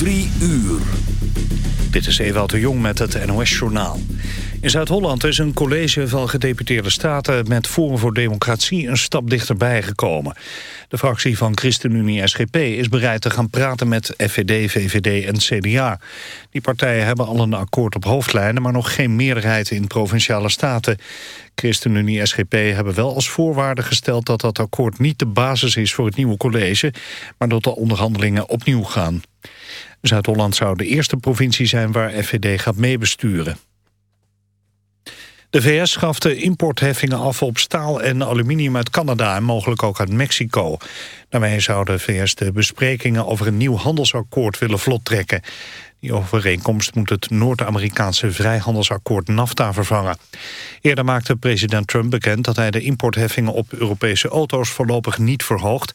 Drie uur. Dit is Ewout de Jong met het NOS-journaal. In Zuid-Holland is een college van gedeputeerde staten... met Forum voor Democratie een stap dichterbij gekomen. De fractie van ChristenUnie-SGP is bereid te gaan praten met FVD, VVD en CDA. Die partijen hebben al een akkoord op hoofdlijnen... maar nog geen meerderheid in provinciale staten. ChristenUnie-SGP hebben wel als voorwaarde gesteld... dat dat akkoord niet de basis is voor het nieuwe college... maar dat de onderhandelingen opnieuw gaan. Zuid-Holland zou de eerste provincie zijn waar FVD gaat meebesturen. De VS schaft de importheffingen af op staal en aluminium uit Canada... en mogelijk ook uit Mexico. Daarmee zou de VS de besprekingen over een nieuw handelsakkoord willen vlottrekken. Die overeenkomst moet het Noord-Amerikaanse vrijhandelsakkoord NAFTA vervangen. Eerder maakte president Trump bekend dat hij de importheffingen op Europese auto's voorlopig niet verhoogt.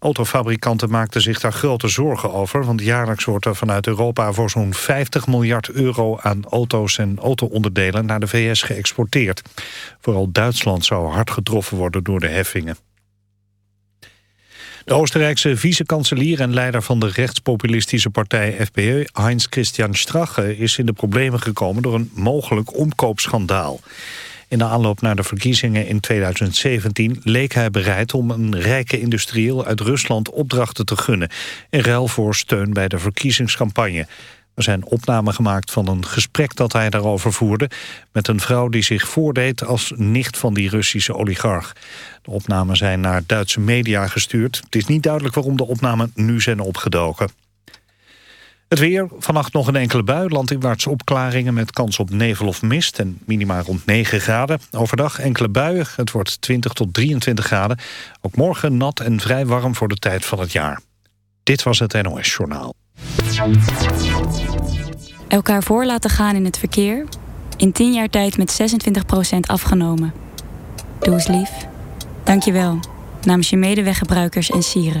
Autofabrikanten maakten zich daar grote zorgen over... want jaarlijks wordt er vanuit Europa voor zo'n 50 miljard euro... aan auto's en auto-onderdelen naar de VS geëxporteerd. Vooral Duitsland zou hard getroffen worden door de heffingen. De Oostenrijkse vice-kanselier en leider van de rechtspopulistische partij FPE, Heinz Christian Strache, is in de problemen gekomen door een mogelijk omkoopschandaal. In de aanloop naar de verkiezingen in 2017 leek hij bereid om een rijke industrieel uit Rusland opdrachten te gunnen, in ruil voor steun bij de verkiezingscampagne. Er zijn opnamen gemaakt van een gesprek dat hij daarover voerde... met een vrouw die zich voordeed als nicht van die Russische oligarch. De opnamen zijn naar Duitse media gestuurd. Het is niet duidelijk waarom de opnamen nu zijn opgedoken. Het weer, vannacht nog een enkele bui, landinwaarts opklaringen met kans op nevel of mist en minima rond 9 graden. Overdag enkele buien, het wordt 20 tot 23 graden. Ook morgen nat en vrij warm voor de tijd van het jaar. Dit was het NOS Journaal. Elkaar voor laten gaan in het verkeer. In 10 jaar tijd met 26% afgenomen. Doe eens lief. Dank je wel. Namens je medeweggebruikers en sieren.